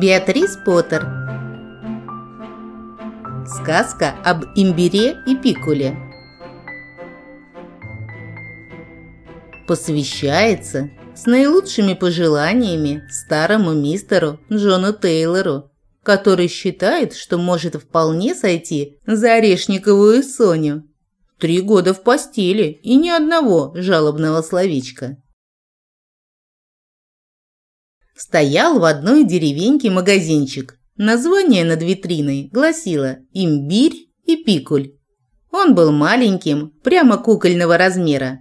Беатрис Поттер. Сказка об имбире и пикуле. Посвящается с наилучшими пожеланиями старому мистеру Джону Тейлору, который считает, что может вполне сойти за Орешниковую Соню. Три года в постели и ни одного жалобного словечка стоял в одной деревеньке магазинчик. Название над витриной гласило «Имбирь и пикуль». Он был маленьким, прямо кукольного размера.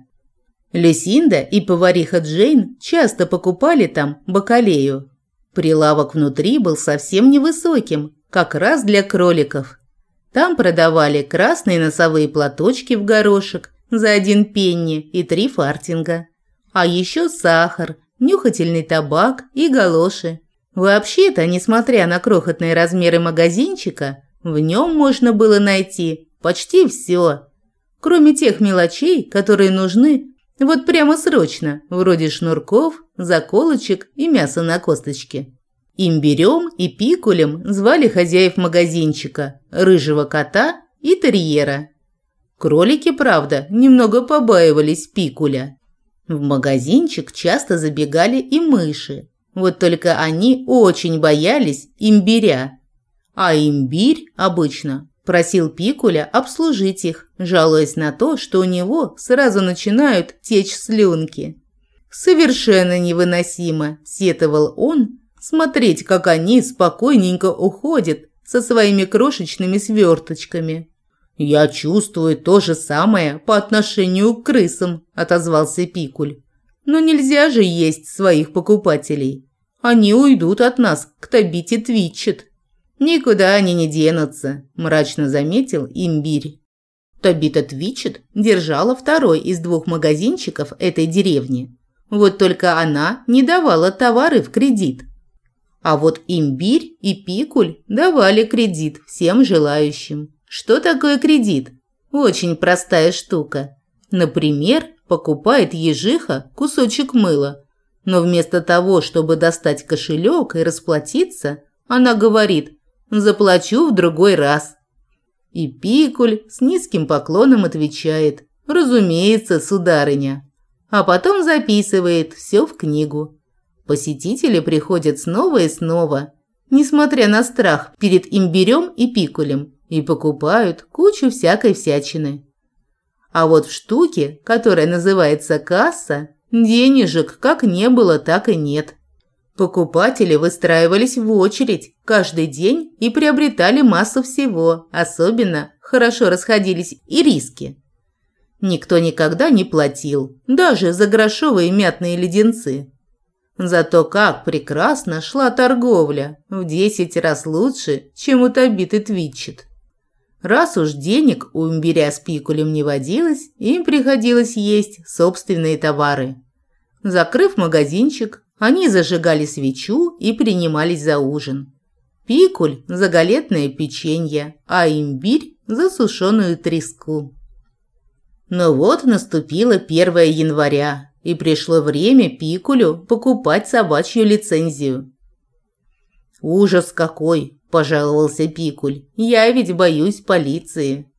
Люсинда и повариха Джейн часто покупали там бакалею. Прилавок внутри был совсем невысоким, как раз для кроликов. Там продавали красные носовые платочки в горошек за один пенни и три фартинга. А еще сахар, нюхательный табак и галоши. Вообще-то, несмотря на крохотные размеры магазинчика, в нем можно было найти почти все, кроме тех мелочей, которые нужны вот прямо срочно, вроде шнурков, заколочек и мяса на косточке. Имбирем и пикулем звали хозяев магазинчика, рыжего кота и терьера. Кролики, правда, немного побаивались пикуля. В магазинчик часто забегали и мыши. Вот только они очень боялись имбиря. А имбирь обычно просил Пикуля обслужить их, жалуясь на то, что у него сразу начинают течь слюнки. Совершенно невыносимо, сетовал он, смотреть, как они спокойненько уходят со своими крошечными сверточками. «Я чувствую то же самое по отношению к крысам», – отозвался Пикуль. «Но нельзя же есть своих покупателей. Они уйдут от нас к Табите Твитчет». «Никуда они не денутся», – мрачно заметил имбирь. Табита Твитчет держала второй из двух магазинчиков этой деревни. Вот только она не давала товары в кредит. А вот имбирь и пикуль давали кредит всем желающим. Что такое кредит? Очень простая штука. Например, покупает ежиха кусочек мыла, но вместо того, чтобы достать кошелек и расплатиться, она говорит «заплачу в другой раз». И Пикуль с низким поклоном отвечает «разумеется, сударыня», а потом записывает все в книгу. Посетители приходят снова и снова, несмотря на страх перед имбирем и пикулем, и покупают кучу всякой всячины. А вот в штуке, которая называется касса, денежек как не было, так и нет. Покупатели выстраивались в очередь каждый день и приобретали массу всего, особенно хорошо расходились и риски. Никто никогда не платил, даже за грошовые мятные леденцы. Зато как прекрасно шла торговля, в десять раз лучше, чем у Табиты Твитчет. Раз уж денег у имбиря с пикулем не водилось, им приходилось есть собственные товары. Закрыв магазинчик, они зажигали свечу и принимались за ужин. Пикуль – за галетное печенье, а имбирь – за сушеную треску. Но вот наступило 1 января, и пришло время Пикулю покупать собачью лицензию. Ужас какой! – пожаловался Пикуль. «Я ведь боюсь полиции».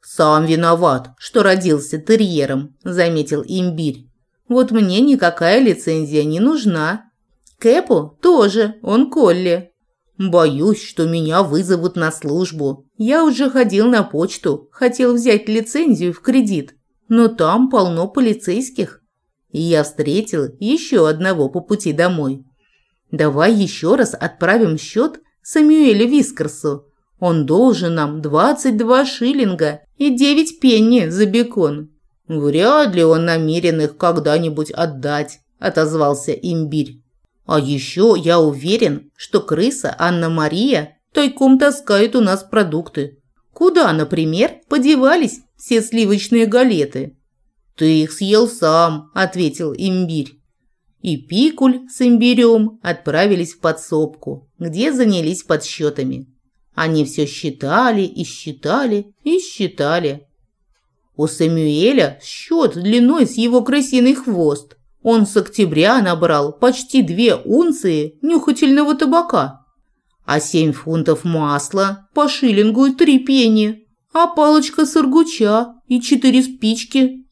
«Сам виноват, что родился терьером», – заметил имбирь. «Вот мне никакая лицензия не нужна. Кэпу тоже, он Колли. Боюсь, что меня вызовут на службу. Я уже ходил на почту, хотел взять лицензию в кредит, но там полно полицейских. И я встретил еще одного по пути домой. Давай еще раз отправим счет Самюэлю Вискарсу. Он должен нам 22 шиллинга и 9 пенни за бекон. Вряд ли он намерен их когда-нибудь отдать, отозвался имбирь. А еще я уверен, что крыса Анна-Мария тайком таскает у нас продукты. Куда, например, подевались все сливочные галеты? Ты их съел сам, ответил имбирь и Пикуль с имбирем отправились в подсобку, где занялись подсчетами. Они все считали и считали и считали. У Самюэля счет длиной с его крысиный хвост. Он с октября набрал почти две унции нюхательного табака, а семь фунтов масла по шиллингу и три пени, а палочка сургуча и четыре спички.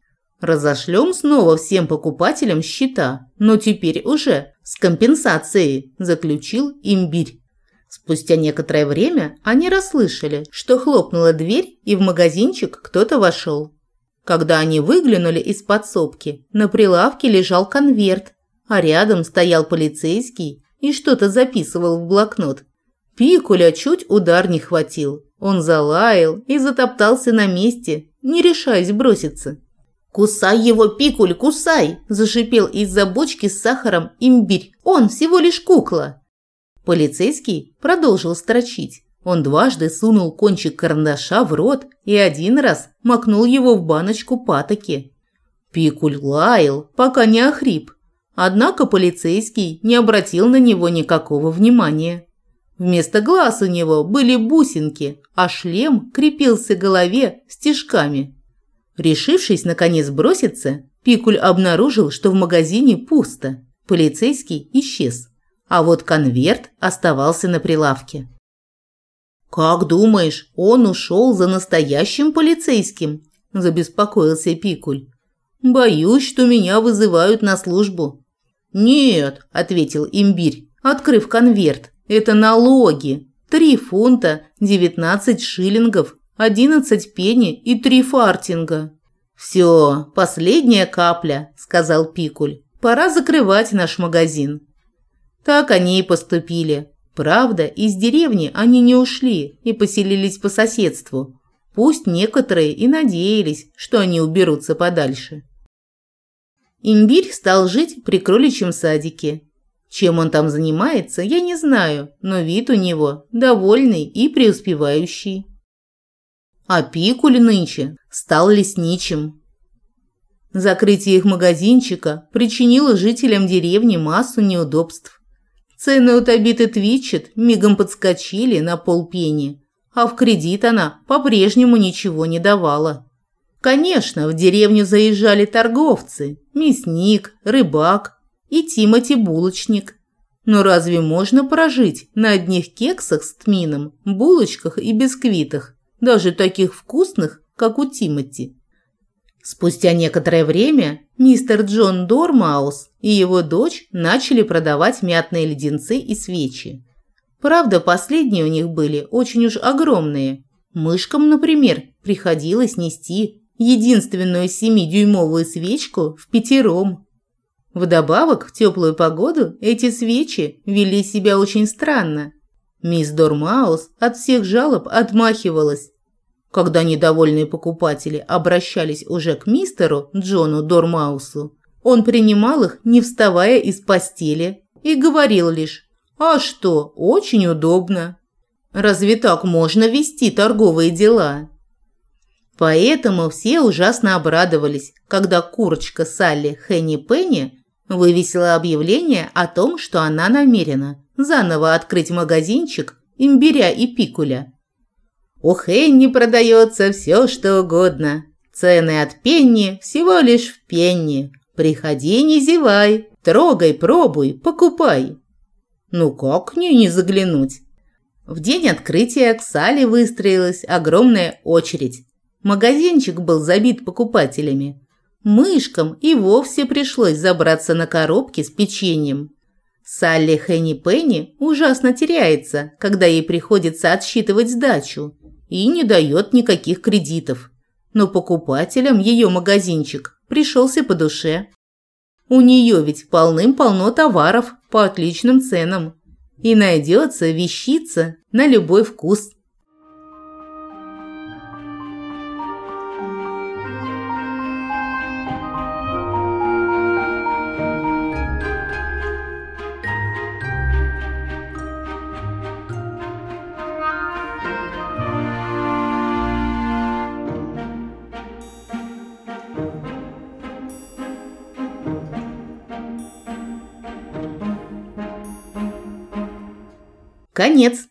Разошлем снова всем покупателям счета, но теперь уже с компенсацией, заключил имбирь. Спустя некоторое время они расслышали, что хлопнула дверь, и в магазинчик кто-то вошел. Когда они выглянули из подсобки, на прилавке лежал конверт, а рядом стоял полицейский и что-то записывал в блокнот. Пикуля чуть удар не хватил. Он залаял и затоптался на месте, не решаясь броситься. «Кусай его, Пикуль, кусай!» – зашипел из-за бочки с сахаром имбирь. «Он всего лишь кукла!» Полицейский продолжил строчить. Он дважды сунул кончик карандаша в рот и один раз макнул его в баночку патоки. Пикуль лаял, пока не охрип. Однако полицейский не обратил на него никакого внимания. Вместо глаз у него были бусинки, а шлем крепился к голове стежками. Решившись наконец броситься, Пикуль обнаружил, что в магазине пусто. Полицейский исчез а вот конверт оставался на прилавке. «Как думаешь, он ушел за настоящим полицейским?» – забеспокоился Пикуль. «Боюсь, что меня вызывают на службу». «Нет», – ответил имбирь, открыв конверт. «Это налоги. Три фунта, девятнадцать шиллингов, одиннадцать пенни и три фартинга». «Все, последняя капля», – сказал Пикуль. «Пора закрывать наш магазин». Так они и поступили. Правда, из деревни они не ушли и поселились по соседству. Пусть некоторые и надеялись, что они уберутся подальше. Имбирь стал жить при кроличьем садике. Чем он там занимается, я не знаю, но вид у него довольный и преуспевающий. А Пикуль нынче стал лесничим. Закрытие их магазинчика причинило жителям деревни массу неудобств. Цены у Табиты Твитчет мигом подскочили на полпени, а в кредит она по-прежнему ничего не давала. Конечно, в деревню заезжали торговцы, мясник, рыбак и Тимати булочник. Но разве можно прожить на одних кексах с тмином, булочках и бисквитах, даже таких вкусных, как у Тимати? Спустя некоторое время мистер Джон Дормаус и его дочь начали продавать мятные леденцы и свечи. Правда, последние у них были очень уж огромные. Мышкам, например, приходилось нести единственную семидюймовую свечку в пятером. Вдобавок, в теплую погоду эти свечи вели себя очень странно. Мисс Дормаус от всех жалоб отмахивалась когда недовольные покупатели обращались уже к мистеру Джону Дормаусу, он принимал их, не вставая из постели, и говорил лишь «А что, очень удобно». Разве так можно вести торговые дела? Поэтому все ужасно обрадовались, когда курочка Салли Хенни Пенни вывесила объявление о том, что она намерена заново открыть магазинчик имбиря и пикуля – у Хенни продается все, что угодно. Цены от пенни всего лишь в пенни. Приходи, не зевай, трогай, пробуй, покупай. Ну как к ней не заглянуть? В день открытия к Сале выстроилась огромная очередь. Магазинчик был забит покупателями. Мышкам и вовсе пришлось забраться на коробки с печеньем. Салли Хенни Пенни ужасно теряется, когда ей приходится отсчитывать сдачу и не дает никаких кредитов. Но покупателям ее магазинчик пришелся по душе. У нее ведь полным-полно товаров по отличным ценам. И найдется вещица на любой вкус. Конец.